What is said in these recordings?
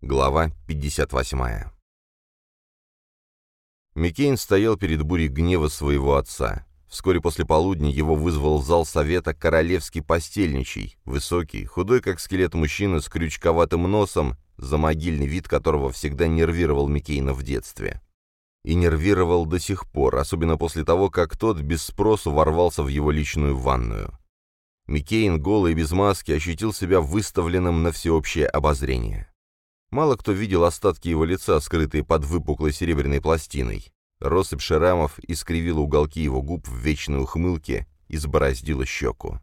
Глава 58 Миккейн стоял перед бурей гнева своего отца. Вскоре после полудня его вызвал в зал совета королевский постельничий, высокий, худой как скелет мужчина с крючковатым носом, замогильный вид которого всегда нервировал Миккейна в детстве. И нервировал до сих пор, особенно после того, как тот без спросу ворвался в его личную ванную. Миккейн, голый и без маски, ощутил себя выставленным на всеобщее обозрение. Мало кто видел остатки его лица, скрытые под выпуклой серебряной пластиной. Россыпь шрамов искривила уголки его губ в вечной ухмылке и сбороздила щеку.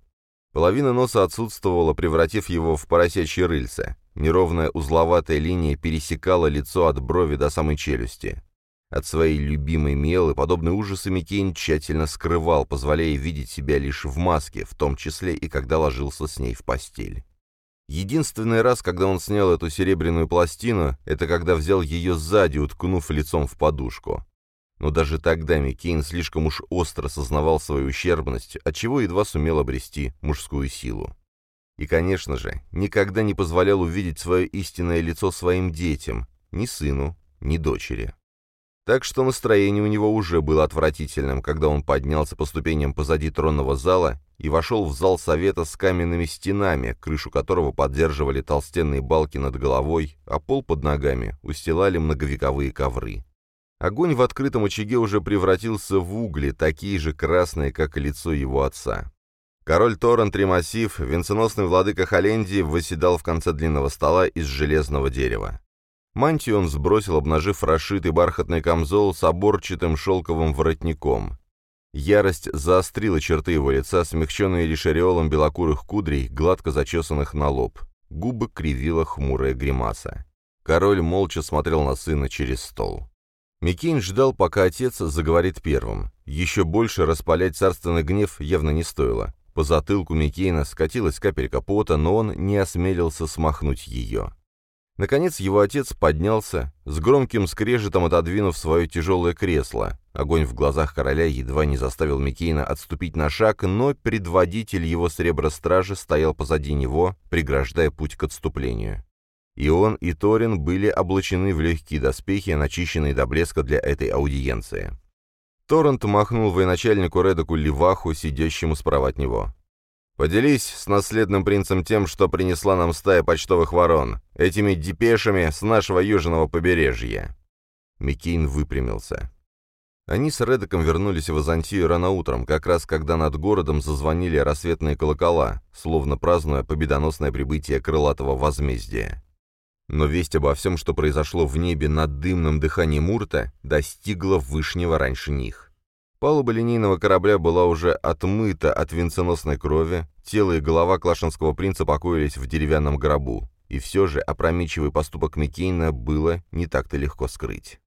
Половина носа отсутствовала, превратив его в поросячье рыльце. Неровная узловатая линия пересекала лицо от брови до самой челюсти. От своей любимой мелы подобные ужасы Микейн тщательно скрывал, позволяя видеть себя лишь в маске, в том числе и когда ложился с ней в постель. Единственный раз, когда он снял эту серебряную пластину, это когда взял ее сзади, уткнув лицом в подушку. Но даже тогда Миккейн слишком уж остро сознавал свою ущербность, отчего едва сумел обрести мужскую силу. И, конечно же, никогда не позволял увидеть свое истинное лицо своим детям, ни сыну, ни дочери. Так что настроение у него уже было отвратительным, когда он поднялся по ступеням позади тронного зала и вошел в зал совета с каменными стенами, крышу которого поддерживали толстенные балки над головой, а пол под ногами устилали многовековые ковры. Огонь в открытом очаге уже превратился в угли, такие же красные, как и лицо его отца. Король Торрен Тримассив, венценосный владыка Холлендии, восседал в конце длинного стола из железного дерева. Мантию он сбросил, обнажив расшитый бархатный камзол с оборчатым шелковым воротником. Ярость заострила черты его лица, смягченные лишь ореолом белокурых кудрей, гладко зачесанных на лоб. Губы кривила хмурая гримаса. Король молча смотрел на сына через стол. Микейн ждал, пока отец заговорит первым. Еще больше распалять царственный гнев явно не стоило. По затылку Микейна скатилась капелька пота, но он не осмелился смахнуть ее. Наконец его отец поднялся, с громким скрежетом отодвинув свое тяжелое кресло. Огонь в глазах короля едва не заставил Микейна отступить на шаг, но предводитель его сребростражи стоял позади него, преграждая путь к отступлению. И он, и Торин были облачены в легкие доспехи, начищенные до блеска для этой аудиенции. Торрент махнул военачальнику Редоку Леваху, сидящему справа от него. Поделись с наследным принцем тем, что принесла нам стая почтовых ворон, этими депешами с нашего южного побережья». Миккейн выпрямился. Они с Редеком вернулись в Византию рано утром, как раз когда над городом зазвонили рассветные колокола, словно празднуя победоносное прибытие крылатого возмездия. Но весть обо всем, что произошло в небе над дымным дыханием Мурта, достигла Вышнего раньше них. Палуба линейного корабля была уже отмыта от венценосной крови, тело и голова клашинского принца покоились в деревянном гробу, и все же опрометчивый поступок Миккейна было не так-то легко скрыть.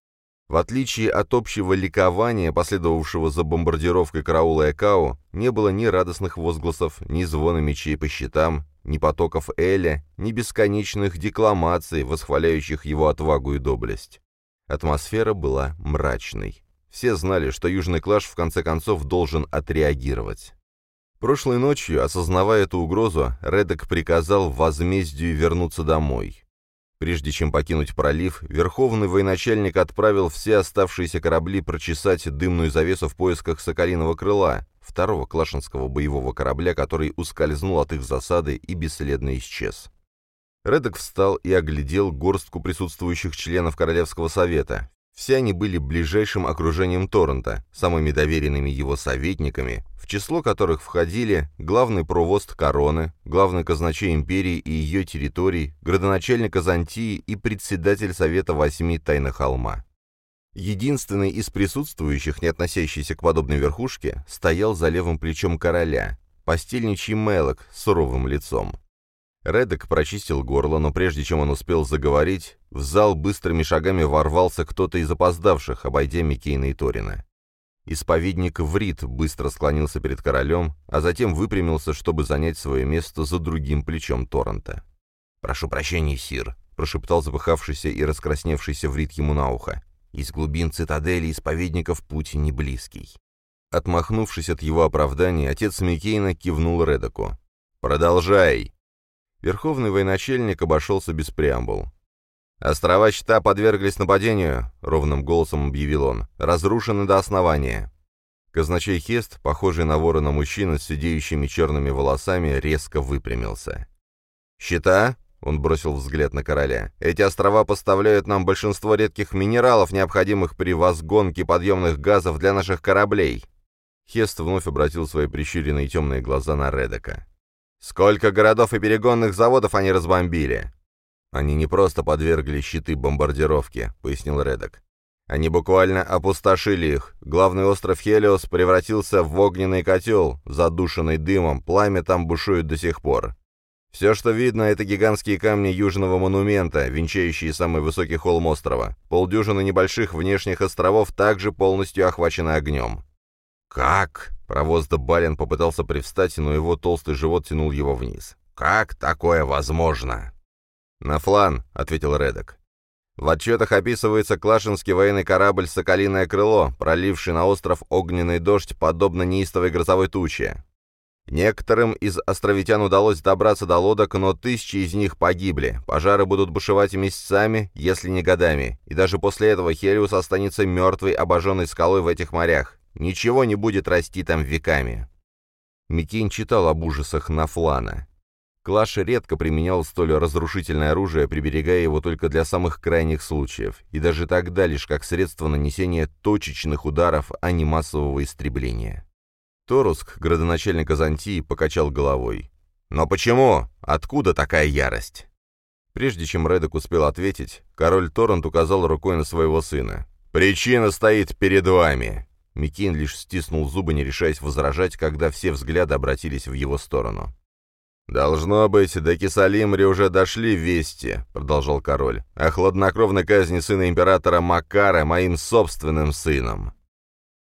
В отличие от общего ликования, последовавшего за бомбардировкой караула Экао, не было ни радостных возгласов, ни звона мечей по щитам, ни потоков Эля, ни бесконечных декламаций, восхваляющих его отвагу и доблесть. Атмосфера была мрачной. Все знали, что Южный Клаш в конце концов должен отреагировать. Прошлой ночью, осознавая эту угрозу, Редек приказал возмездию вернуться домой. Прежде чем покинуть пролив, верховный военачальник отправил все оставшиеся корабли прочесать дымную завесу в поисках Соколиного крыла, второго клашинского боевого корабля, который ускользнул от их засады и бесследно исчез. Редек встал и оглядел горстку присутствующих членов Королевского совета, все они были ближайшим окружением Торрента, самыми доверенными его советниками, в число которых входили главный провост короны, главный казначей империи и ее территорий, градоначальник Азантии и председатель Совета Восьми Тайна Холма. Единственный из присутствующих, не относящийся к подобной верхушке, стоял за левым плечом короля, постельничий Мелок с суровым лицом. Редек прочистил горло, но прежде чем он успел заговорить, в зал быстрыми шагами ворвался кто-то из опоздавших, обойдя Микейна и Торина. Исповедник Врит быстро склонился перед королем, а затем выпрямился, чтобы занять свое место за другим плечом Торрента. «Прошу прощения, сир», — прошептал запыхавшийся и раскрасневшийся Врит ему на ухо. «Из глубин цитадели исповедников путь не близкий». Отмахнувшись от его оправданий, отец Микейна кивнул Редоку. «Продолжай!» Верховный военачальник обошелся без преамбул. «Острова Щита подверглись нападению», — ровным голосом объявил он. «Разрушены до основания». Казначей Хест, похожий на ворона мужчина с сидеющими черными волосами, резко выпрямился. «Щита?» — он бросил взгляд на короля. «Эти острова поставляют нам большинство редких минералов, необходимых при возгонке подъемных газов для наших кораблей». Хест вновь обратил свои прищуренные темные глаза на Редека. «Сколько городов и перегонных заводов они разбомбили?» «Они не просто подвергли щиты бомбардировке», — пояснил Редок. «Они буквально опустошили их. Главный остров Хелиос превратился в огненный котел, задушенный дымом, пламя там бушует до сих пор. Все, что видно, это гигантские камни Южного монумента, венчающие самый высокий холм острова. Полдюжины небольших внешних островов также полностью охвачены огнем. «Как?» — провоз Бален попытался привстать, но его толстый живот тянул его вниз. «Как такое возможно?» «На флан», — ответил Редок. В отчетах описывается клашинский военный корабль «Соколиное крыло», проливший на остров огненный дождь, подобно неистовой грозовой туче. Некоторым из островитян удалось добраться до лодок, но тысячи из них погибли. Пожары будут бушевать месяцами, если не годами. И даже после этого Хелиус останется мертвой, обожженной скалой в этих морях. Ничего не будет расти там веками. Микин читал об ужасах Нафлана. Клаш редко применял столь разрушительное оружие, приберегая его только для самых крайних случаев, и даже тогда лишь как средство нанесения точечных ударов, а не массового истребления. Торуск, градоначальник Азантии, покачал головой. «Но почему? Откуда такая ярость?» Прежде чем Редок успел ответить, король Торрент указал рукой на своего сына. «Причина стоит перед вами!» Микин лишь стиснул зубы, не решаясь возражать, когда все взгляды обратились в его сторону. «Должно быть, до Кисалимри уже дошли вести», — продолжал король, «о хладнокровной казни сына императора Макара моим собственным сыном».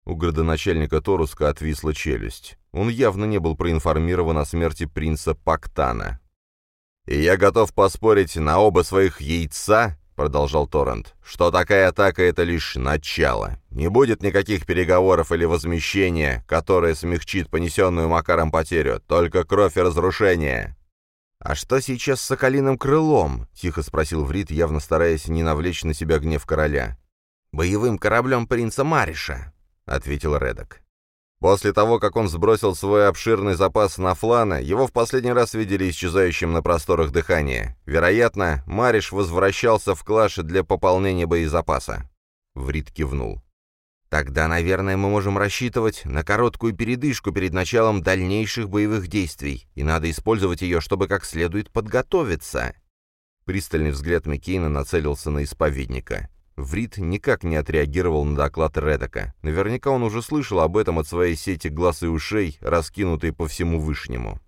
У градоначальника Торуска отвисла челюсть. Он явно не был проинформирован о смерти принца Пактана. «И я готов поспорить на оба своих яйца», — продолжал Торрент, «что такая атака — это лишь начало. Не будет никаких переговоров или возмещения, которое смягчит понесенную Макаром потерю, только кровь и разрушение». «А что сейчас с Соколиным крылом?» — тихо спросил Врит, явно стараясь не навлечь на себя гнев короля. «Боевым кораблем принца Мариша», — ответил Редок. После того, как он сбросил свой обширный запас на флана, его в последний раз видели исчезающим на просторах дыхания. Вероятно, Мариш возвращался в клаши для пополнения боезапаса. Врит кивнул. «Тогда, наверное, мы можем рассчитывать на короткую передышку перед началом дальнейших боевых действий, и надо использовать ее, чтобы как следует подготовиться». Пристальный взгляд Миккейна нацелился на исповедника. Врит никак не отреагировал на доклад Редока. Наверняка он уже слышал об этом от своей сети глаз и ушей, раскинутой по всему Вышнему.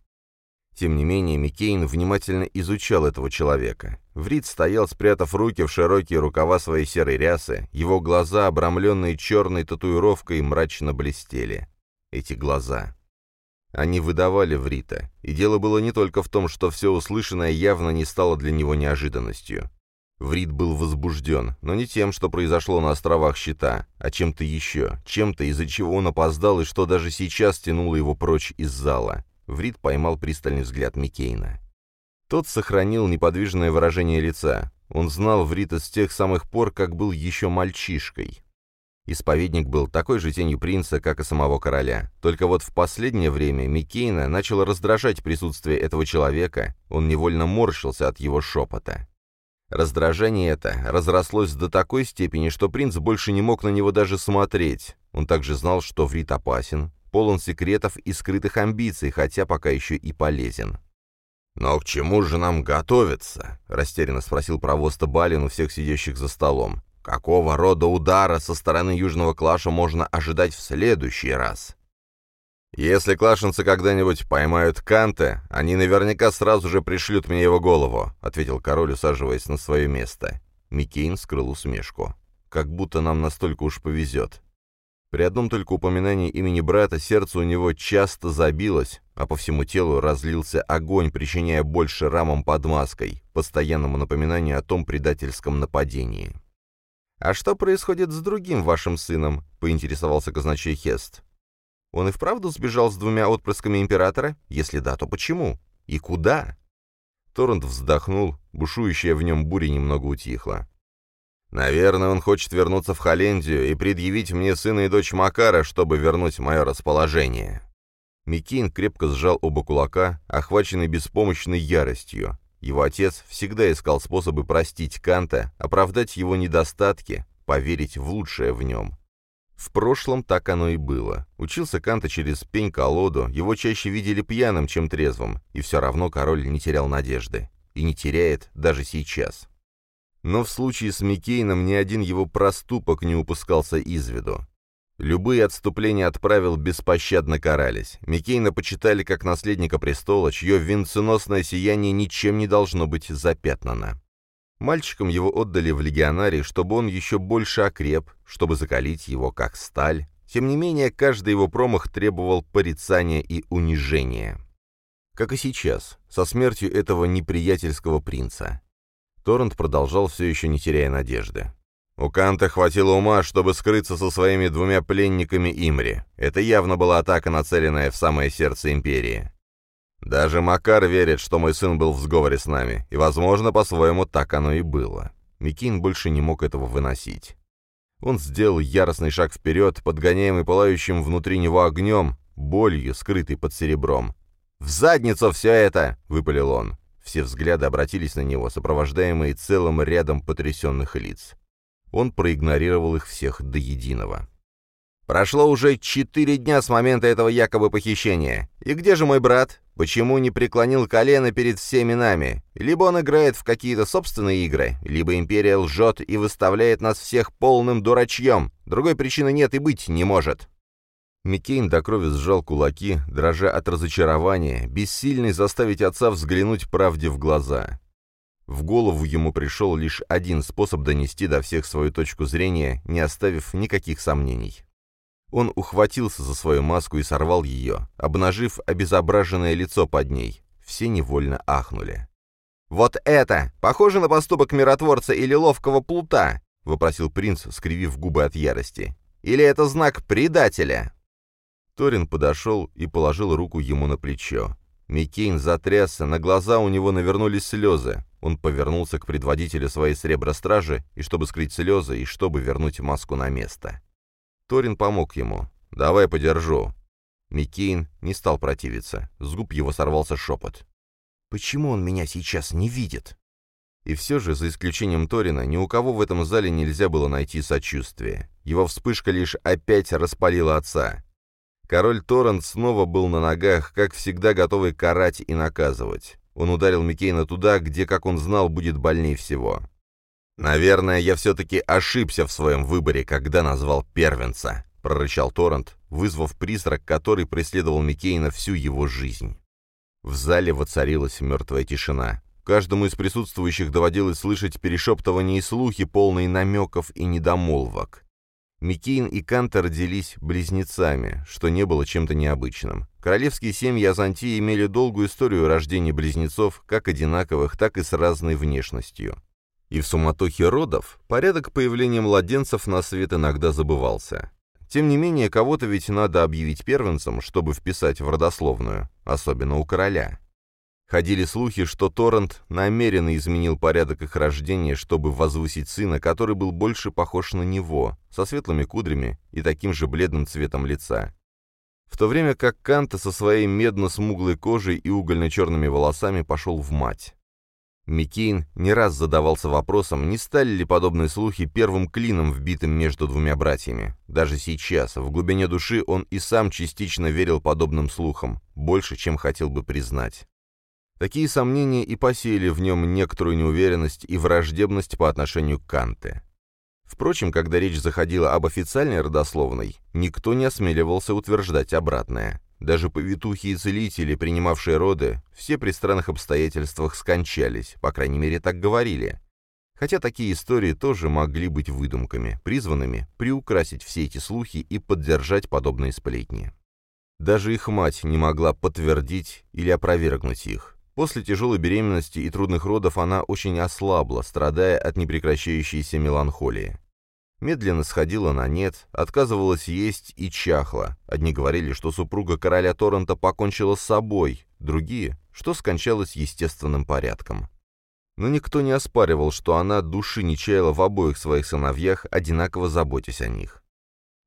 Тем не менее, Миккейн внимательно изучал этого человека. Врит стоял, спрятав руки в широкие рукава своей серой рясы, его глаза, обрамленные черной татуировкой, мрачно блестели. Эти глаза. Они выдавали Врита, и дело было не только в том, что все услышанное явно не стало для него неожиданностью. Врид был возбужден, но не тем, что произошло на островах Щита, а чем-то еще, чем-то, из-за чего он опоздал и что даже сейчас тянуло его прочь из зала. Врид поймал пристальный взгляд Микейна. Тот сохранил неподвижное выражение лица. Он знал Врита с тех самых пор, как был еще мальчишкой. Исповедник был такой же тенью принца, как и самого короля. Только вот в последнее время Микейна начало раздражать присутствие этого человека, он невольно морщился от его шепота. Раздражение это разрослось до такой степени, что принц больше не мог на него даже смотреть. Он также знал, что Врит опасен, полон секретов и скрытых амбиций, хотя пока еще и полезен. «Но к чему же нам готовиться?» — растерянно спросил провоста Балин у всех сидящих за столом. «Какого рода удара со стороны Южного Клаша можно ожидать в следующий раз?» «Если клашенцы когда-нибудь поймают Канте, они наверняка сразу же пришлют мне его голову», — ответил король, усаживаясь на свое место. Микейн скрыл усмешку. «Как будто нам настолько уж повезет». При одном только упоминании имени брата сердце у него часто забилось, а по всему телу разлился огонь, причиняя больше рамам под маской, постоянному напоминанию о том предательском нападении. «А что происходит с другим вашим сыном?» — поинтересовался казначей Хест. Он и вправду сбежал с двумя отпрысками императора? Если да, то почему? И куда? Торрент вздохнул, бушующая в нем буря немного утихла. «Наверное, он хочет вернуться в Холландию и предъявить мне сына и дочь Макара, чтобы вернуть мое расположение». Микин крепко сжал оба кулака, охваченный беспомощной яростью. Его отец всегда искал способы простить Канта, оправдать его недостатки, поверить в лучшее в нем. В прошлом так оно и было. Учился Канта через пень-колоду, его чаще видели пьяным, чем трезвым, и все равно король не терял надежды. И не теряет даже сейчас. Но в случае с Микейном ни один его проступок не упускался из виду. Любые отступления от правил беспощадно карались. Микейна почитали как наследника престола, чье венценосное сияние ничем не должно быть запятнано. Мальчикам его отдали в легионарий, чтобы он еще больше окреп, чтобы закалить его как сталь. Тем не менее, каждый его промах требовал порицания и унижения. Как и сейчас, со смертью этого неприятельского принца. Торрент продолжал все еще не теряя надежды. У Канта хватило ума, чтобы скрыться со своими двумя пленниками Имри. Это явно была атака, нацеленная в самое сердце Империи. Даже Макар верит, что мой сын был в сговоре с нами, и, возможно, по-своему так оно и было. Микин больше не мог этого выносить. Он сделал яростный шаг вперед, подгоняемый пылающим внутри него огнем, болью, скрытой под серебром. «В задницу все это!» — выпалил он. Все взгляды обратились на него, сопровождаемые целым рядом потрясенных лиц. Он проигнорировал их всех до единого. «Прошло уже четыре дня с момента этого якобы похищения. И где же мой брат? Почему не преклонил колено перед всеми нами? Либо он играет в какие-то собственные игры, либо Империя лжет и выставляет нас всех полным дурачьем. Другой причины нет и быть не может». Миккейн до крови сжал кулаки, дрожа от разочарования, бессильный заставить отца взглянуть правде в глаза. В голову ему пришел лишь один способ донести до всех свою точку зрения, не оставив никаких сомнений. Он ухватился за свою маску и сорвал ее, обнажив обезображенное лицо под ней. Все невольно ахнули. «Вот это! Похоже на поступок миротворца или ловкого плута!» — вопросил принц, скривив губы от ярости. «Или это знак предателя?» Торин подошел и положил руку ему на плечо. Миккейн затрясся, на глаза у него навернулись слезы. Он повернулся к предводителю своей сребростражи, и чтобы скрыть слезы, и чтобы вернуть маску на место. Торин помог ему. «Давай подержу». Миккейн не стал противиться. С губ его сорвался шепот. «Почему он меня сейчас не видит?» И все же, за исключением Торина, ни у кого в этом зале нельзя было найти сочувствия. Его вспышка лишь опять распалила отца. Король Торрент снова был на ногах, как всегда готовый карать и наказывать. Он ударил Миккейна туда, где, как он знал, будет больней всего. «Наверное, я все-таки ошибся в своем выборе, когда назвал первенца», — прорычал Торрент, вызвав призрак, который преследовал Миккейна всю его жизнь. В зале воцарилась мертвая тишина. Каждому из присутствующих доводилось слышать перешептывания и слухи, полные намеков и недомолвок. Микейн и Канта родились близнецами, что не было чем-то необычным. Королевские семьи Азантии имели долгую историю рождения близнецов, как одинаковых, так и с разной внешностью. И в суматохе родов порядок появления младенцев на свет иногда забывался. Тем не менее, кого-то ведь надо объявить первенцем, чтобы вписать в родословную, особенно у короля. Ходили слухи, что Торрент намеренно изменил порядок их рождения, чтобы возвысить сына, который был больше похож на него, со светлыми кудрями и таким же бледным цветом лица. В то время как Канта со своей медно-смуглой кожей и угольно-черными волосами пошел в мать. Миккейн не раз задавался вопросом, не стали ли подобные слухи первым клином, вбитым между двумя братьями. Даже сейчас, в глубине души, он и сам частично верил подобным слухам, больше, чем хотел бы признать. Такие сомнения и посеяли в нем некоторую неуверенность и враждебность по отношению к Канте. Впрочем, когда речь заходила об официальной родословной, никто не осмеливался утверждать обратное. Даже повитухи и целители, принимавшие роды, все при странных обстоятельствах скончались, по крайней мере так говорили. Хотя такие истории тоже могли быть выдумками, призванными приукрасить все эти слухи и поддержать подобные сплетни. Даже их мать не могла подтвердить или опровергнуть их. После тяжелой беременности и трудных родов она очень ослабла, страдая от непрекращающейся меланхолии. Медленно сходила на нет, отказывалась есть и чахла. Одни говорили, что супруга короля Торрента покончила с собой, другие, что скончалась естественным порядком. Но никто не оспаривал, что она души не чаяла в обоих своих сыновьях, одинаково заботясь о них.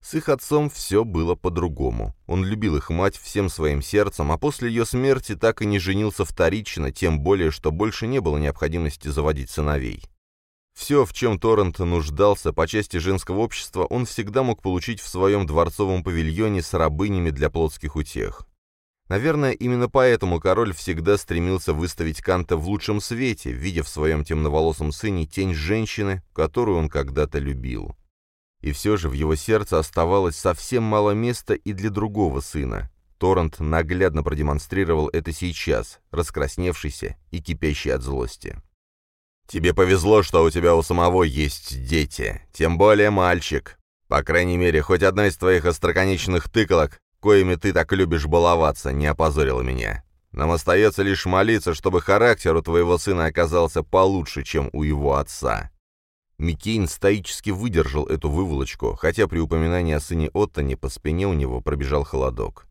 С их отцом все было по-другому. Он любил их мать всем своим сердцем, а после ее смерти так и не женился вторично, тем более, что больше не было необходимости заводить сыновей. Все, в чем Торрент нуждался по части женского общества, он всегда мог получить в своем дворцовом павильоне с рабынями для плотских утех. Наверное, именно поэтому король всегда стремился выставить Канта в лучшем свете, видя в своем темноволосом сыне тень женщины, которую он когда-то любил. И все же в его сердце оставалось совсем мало места и для другого сына. Торрент наглядно продемонстрировал это сейчас, раскрасневшийся и кипящий от злости. «Тебе повезло, что у тебя у самого есть дети, тем более мальчик. По крайней мере, хоть одна из твоих остроконечных тыколок коими ты так любишь баловаться, не опозорила меня. Нам остается лишь молиться, чтобы характер у твоего сына оказался получше, чем у его отца». Миккейн стоически выдержал эту выволочку, хотя при упоминании о сыне Оттоне по спине у него пробежал холодок.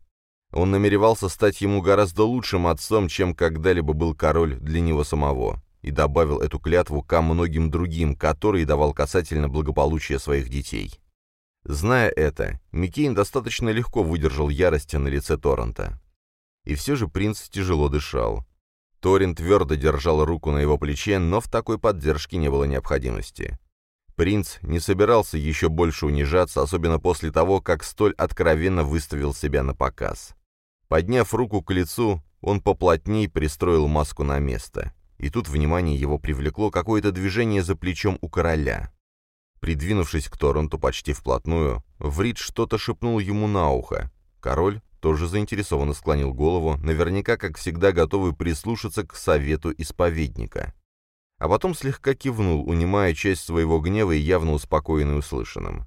Он намеревался стать ему гораздо лучшим отцом, чем когда-либо был король для него самого, и добавил эту клятву ко многим другим, которые давал касательно благополучия своих детей. Зная это, Миккейн достаточно легко выдержал ярость на лице Торрента. И все же принц тяжело дышал. Торин твердо держал руку на его плече, но в такой поддержке не было необходимости. Принц не собирался еще больше унижаться, особенно после того, как столь откровенно выставил себя на показ. Подняв руку к лицу, он поплотней пристроил маску на место. И тут внимание его привлекло какое-то движение за плечом у короля. Придвинувшись к Торренту почти вплотную, Врид что-то шепнул ему на ухо. Король тоже заинтересованно склонил голову, наверняка, как всегда, готовый прислушаться к совету исповедника. А потом слегка кивнул, унимая часть своего гнева и явно успокоенный услышанным.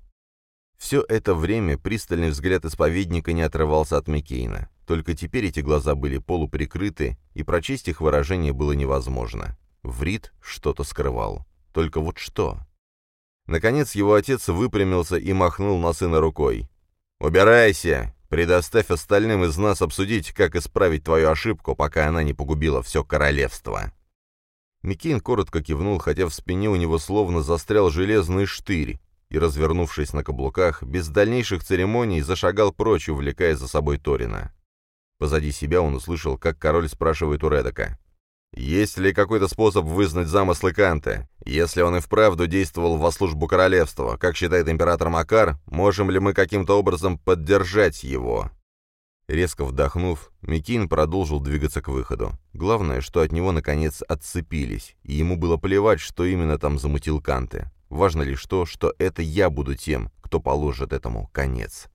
Все это время пристальный взгляд исповедника не отрывался от Миккейна. Только теперь эти глаза были полуприкрыты, и прочесть их выражение было невозможно. Врид что-то скрывал. Только вот что? Наконец его отец выпрямился и махнул на сына рукой. «Убирайся! Предоставь остальным из нас обсудить, как исправить твою ошибку, пока она не погубила все королевство». Микейн коротко кивнул, хотя в спине у него словно застрял железный штырь, и, развернувшись на каблуках, без дальнейших церемоний зашагал прочь, увлекая за собой Торина. Позади себя он услышал, как король спрашивает у Редока. Есть ли какой-то способ вызнать замыслы Канта? Если он и вправду действовал во службу королевства, как считает император Макар, можем ли мы каким-то образом поддержать его?» Резко вдохнув, Микин продолжил двигаться к выходу. Главное, что от него, наконец, отцепились, и ему было плевать, что именно там замутил Канты. Важно лишь то, что это я буду тем, кто положит этому конец.